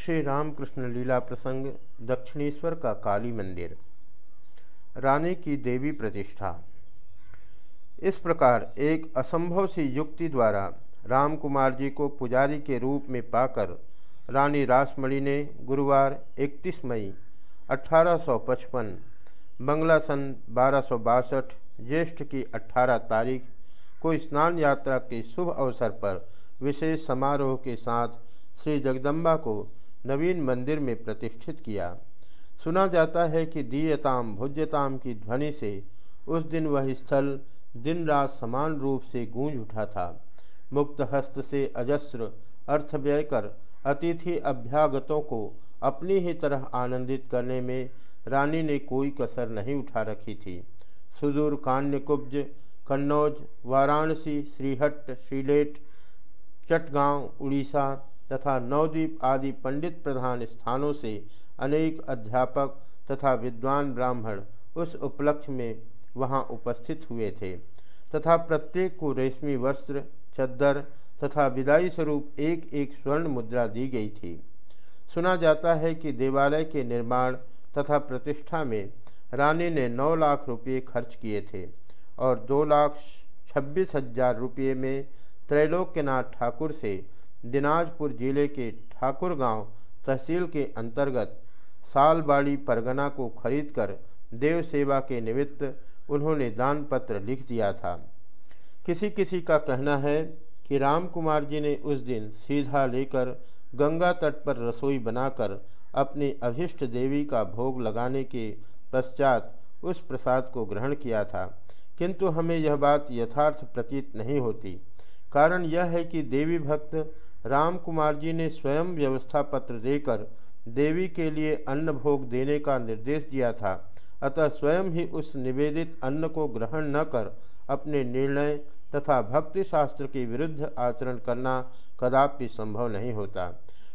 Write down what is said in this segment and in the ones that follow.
श्री रामकृष्ण लीला प्रसंग, दक्षिणेश्वर का काली मंदिर। रानी की देवी प्रतिष्ठा। इस प्रकार एक असंभव सी युक्ति द्वारा रामकुमार जी को पुजारी के रूप में पाकर रानी रासमणि ने गुरुवार 31 मई 1855 बंगला सन बारह ज्येष्ठ की 18 तारीख को स्नान यात्रा के शुभ अवसर पर विशेष समारोह के साथ श्री जगदम्बा को नवीन मंदिर में प्रतिष्ठित किया। सुना जाता है कि दीयताम भुज्यताम की ध्वनि से उस दिन वह स्थल दिन रात समान रूप से गूंज उठा था। मुक्त हस्त से अजस्र अर्थ व्यय कर अतिथि अभ्यागतों को अपनी ही तरह आनंदित करने में रानी ने कोई कसर नहीं उठा रखी थी। सुदूर कान्यकुब्ज, कन्नौज, वाराणसी श्रीहट्ट श्रीलेट, चटगांव, उड़ीसा तथा नवद्वीप आदि पंडित प्रधान स्थानों से अनेक अध्यापक तथा विद्वान ब्राह्मण उस उपलक्ष्य में वहाँ उपस्थित हुए थे तथा प्रत्येक को रेशमी वस्त्र, चद्दर तथा विदाई स्वरूप एक एक स्वर्ण मुद्रा दी गई थी। सुना जाता है कि देवालय के निर्माण तथा प्रतिष्ठा में रानी ने नौ लाख रुपये खर्च किए थे और दो लाख छब्बीस हज़ार रुपये में त्रैलोक्यनाथ ठाकुर से दिनाजपुर ज़िले के ठाकुर गाँव तहसील के अंतर्गत सालबाड़ी परगना को खरीदकर देव सेवा के निमित्त उन्होंने दान पत्र लिख दिया था। किसी किसी का कहना है कि राम कुमार जी ने उस दिन सीधा लेकर गंगा तट पर रसोई बनाकर अपनी अभिष्ट देवी का भोग लगाने के पश्चात उस प्रसाद को ग्रहण किया था। किंतु हमें यह बात यथार्थ प्रतीत नहीं होती। कारण यह है कि देवी भक्त राम कुमार जी ने स्वयं व्यवस्था पत्र देकर देवी के लिए अन्न भोग देने का निर्देश दिया था। अतः स्वयं ही उस निवेदित अन्न को ग्रहण न कर अपने निर्णय तथा भक्ति शास्त्र के विरुद्ध आचरण करना कदापि संभव नहीं होता।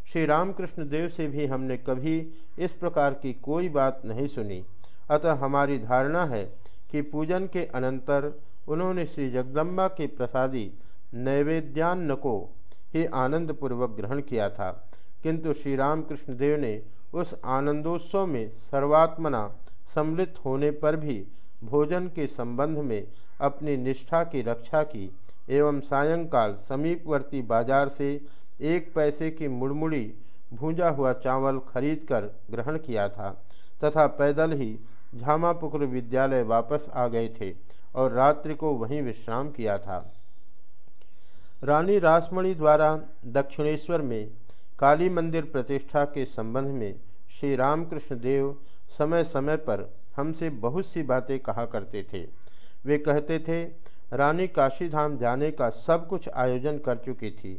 श्री रामकृष्ण देव से भी हमने कभी इस प्रकार की कोई बात नहीं सुनी। अतः हमारी धारणा है कि पूजन के अनंतर उन्होंने श्री जगदम्बा के प्रसादी नैवेद्यान्न को ही आनंदपूर्वक ग्रहण किया था। किंतु श्री रामकृष्ण देव ने उस आनंदोत्सव में सर्वात्मना सम्मिलित होने पर भी भोजन के संबंध में अपनी निष्ठा की रक्षा की एवं सायंकाल समीपवर्ती बाज़ार से एक पैसे की मुड़मुड़ी भूंजा हुआ चावल खरीदकर ग्रहण किया था तथा पैदल ही झामापुकुर विद्यालय वापस आ गए थे और रात्रि को वहीं विश्राम किया था। रानी रासमणि द्वारा दक्षिणेश्वर में काली मंदिर प्रतिष्ठा के संबंध में श्री रामकृष्ण देव समय समय पर हमसे बहुत सी बातें कहा करते थे। वे कहते थे, रानी काशीधाम जाने का सब कुछ आयोजन कर चुकी थी।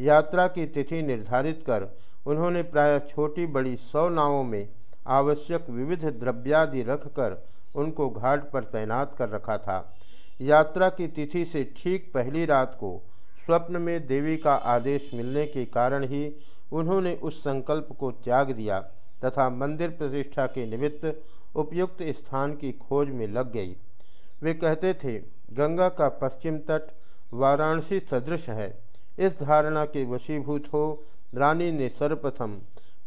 यात्रा की तिथि निर्धारित कर उन्होंने प्राय छोटी बड़ी सौ नावों में आवश्यक विविध द्रव्यादि रखकर उनको घाट पर तैनात कर रखा था। यात्रा की तिथि से ठीक पहली रात को स्वप्न में देवी का आदेश मिलने के कारण ही उन्होंने उस संकल्प को त्याग दिया तथा मंदिर प्रतिष्ठा के निमित्त उपयुक्त स्थान की खोज में लग गई। वे कहते थे, गंगा का पश्चिम तट वाराणसी सदृश है। इस धारणा के वशीभूत हो रानी ने सर्वप्रथम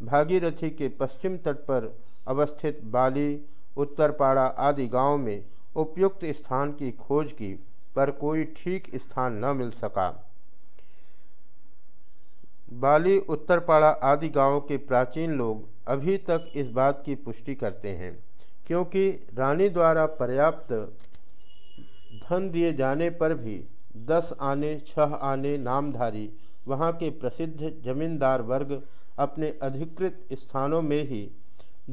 भागीरथी के पश्चिम तट पर अवस्थित बाली, उत्तरपाड़ा आदि गाँव में उपयुक्त स्थान की खोज की, पर कोई ठीक स्थान न मिल सका। बाली, उत्तरपाड़ा आदि गाँवों के प्राचीन लोग अभी तक इस बात की पुष्टि करते हैं, क्योंकि रानी द्वारा पर्याप्त धन दिए जाने पर भी दस आने, छह आने नामधारी वहाँ के प्रसिद्ध जमींदार वर्ग अपने अधिकृत स्थानों में ही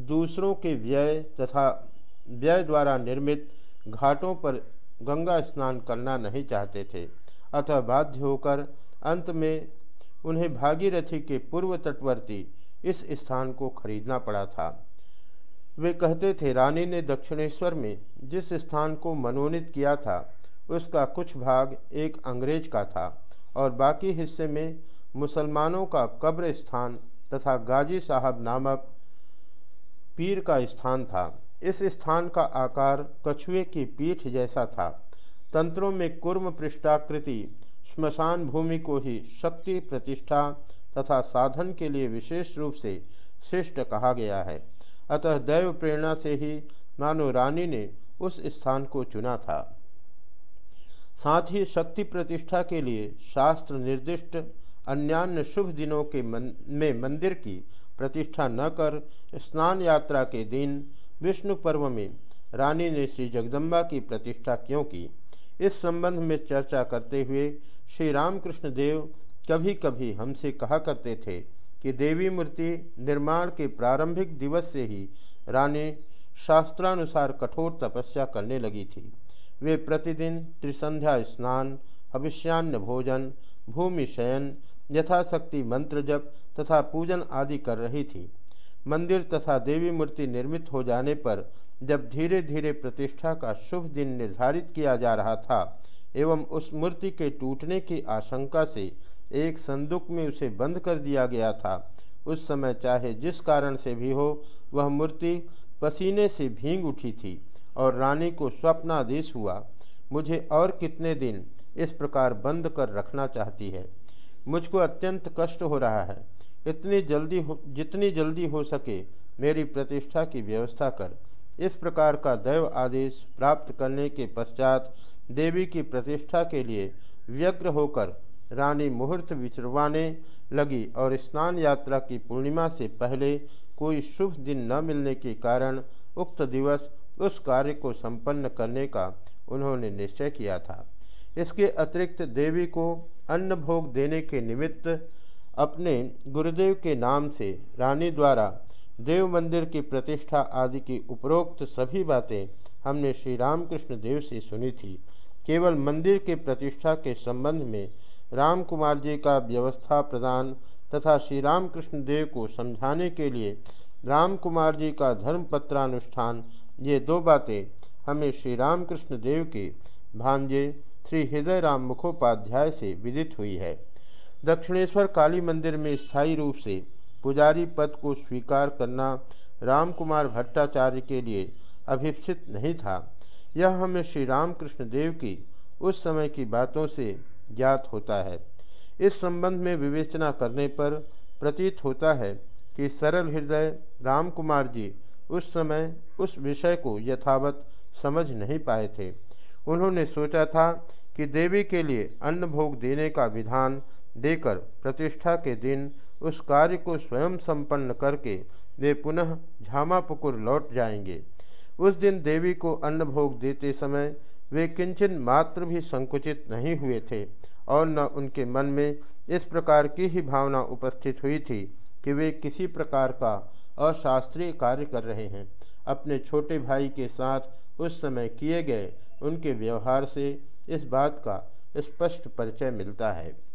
दूसरों के व्यय तथा व्यय द्वारा निर्मित घाटों पर गंगा स्नान करना नहीं चाहते थे। अतः बाध्य होकर अंत में उन्हें भागीरथी के पूर्व तटवर्ती इस स्थान को खरीदना पड़ा था। वे कहते थे, रानी ने दक्षिणेश्वर में जिस स्थान को मनोनीत किया था, उसका कुछ भाग एक अंग्रेज़ का था और बाकी हिस्से में मुसलमानों का कब्र स्थान तथा गाजी साहब नामक पीर का स्थान था। इस स्थान का आकार कछुए की पीठ जैसा था। तंत्रों में कुर्म पृष्ठाकृति श्मशान भूमि को ही शक्ति प्रतिष्ठा तथा साधन के लिए विशेष रूप से श्रेष्ठ कहा गया है। अतः दैव प्रेरणा से ही मानो रानी ने उस स्थान को चुना था। साथ ही शक्ति प्रतिष्ठा के लिए शास्त्र निर्दिष्ट अन्यान्य शुभ दिनों के मन, में मंदिर की प्रतिष्ठा न कर स्नान यात्रा के दिन विष्णु पर्व में रानी ने श्री जगदम्बा की प्रतिष्ठा क्यों की? इस संबंध में चर्चा करते हुए श्री रामकृष्ण देव कभी कभी हमसे कहा करते थे कि देवी मूर्ति निर्माण के प्रारंभिक दिवस से ही रानी शास्त्रानुसार कठोर तपस्या करने लगी थी। वे प्रतिदिन त्रिसंध्या स्नान भविष्यान्न भोजन, भूमि शयन, यथाशक्ति मंत्र जप तथा पूजन आदि कर रही थी। मंदिर तथा देवी मूर्ति निर्मित हो जाने पर जब धीरे धीरे प्रतिष्ठा का शुभ दिन निर्धारित किया जा रहा था एवं उस मूर्ति के टूटने की आशंका से एक संदूक में उसे बंद कर दिया गया था, उस समय चाहे जिस कारण से भी हो, वह मूर्ति पसीने से भींग उठी थी और रानी को स्वप्नादेश हुआ, मुझे और कितने दिन इस प्रकार बंद कर रखना चाहती है? मुझको अत्यंत कष्ट हो रहा है। इतनी जल्दी हो, जितनी जल्दी हो सके मेरी प्रतिष्ठा की व्यवस्था कर। इस प्रकार का दैव आदेश प्राप्त करने के पश्चात देवी की प्रतिष्ठा के लिए व्यग्र होकर रानी मुहूर्त विचरवाने लगी और स्नान यात्रा की पूर्णिमा से पहले कोई शुभ दिन न मिलने के कारण उक्त दिवस उस कार्य को संपन्न करने का उन्होंने निश्चय किया था। इसके अतिरिक्त देवी को अन्न भोग देने के निमित्त अपने गुरुदेव के नाम से, रानी द्वारा देव मंदिर की प्रतिष्ठा आदि की उपरोक्त सभी बातें हमने श्री रामकृष्ण देव से सुनी थी। केवल मंदिर के प्रतिष्ठा के संबंध में राम कुमार जी का व्यवस्था प्रदान तथा श्री रामकृष्ण देव को समझाने के लिए राम कुमार जी का धर्मपत्रानुष्ठान ये दो बातें हमें श्री रामकृष्ण देव के भांजे श्री हृदय राम मुखोपाध्याय से विदित हुई है। दक्षिणेश्वर काली मंदिर में स्थायी रूप से पुजारी पद को स्वीकार करना रामकुमार भट्टाचार्य के लिए अभिप्सित नहीं था। यह हमें श्री रामकृष्ण देव की उस समय की बातों से ज्ञात होता है। इस संबंध में विवेचना करने पर प्रतीत होता है कि सरल हृदय राम कुमार जी उस समय उस विषय को यथावत समझ नहीं पाए थे। उन्होंने सोचा था कि देवी के लिए अन्न भोग देने का विधान देकर प्रतिष्ठा के दिन उस कार्य को स्वयं संपन्न करके वे पुनः झामापुकुर लौट जाएँगे। उस दिन देवी को अन्न भोग देते समय वे किंचन मात्र भी संकुचित नहीं हुए थे और न उनके मन में इस प्रकार की ही भावना उपस्थित हुई थी कि वे किसी प्रकार का अशास्त्रीय कार्य कर रहे हैं। अपने छोटे भाई के साथ उस समय किए गए उनके व्यवहार से इस बात का स्पष्ट परिचय मिलता है।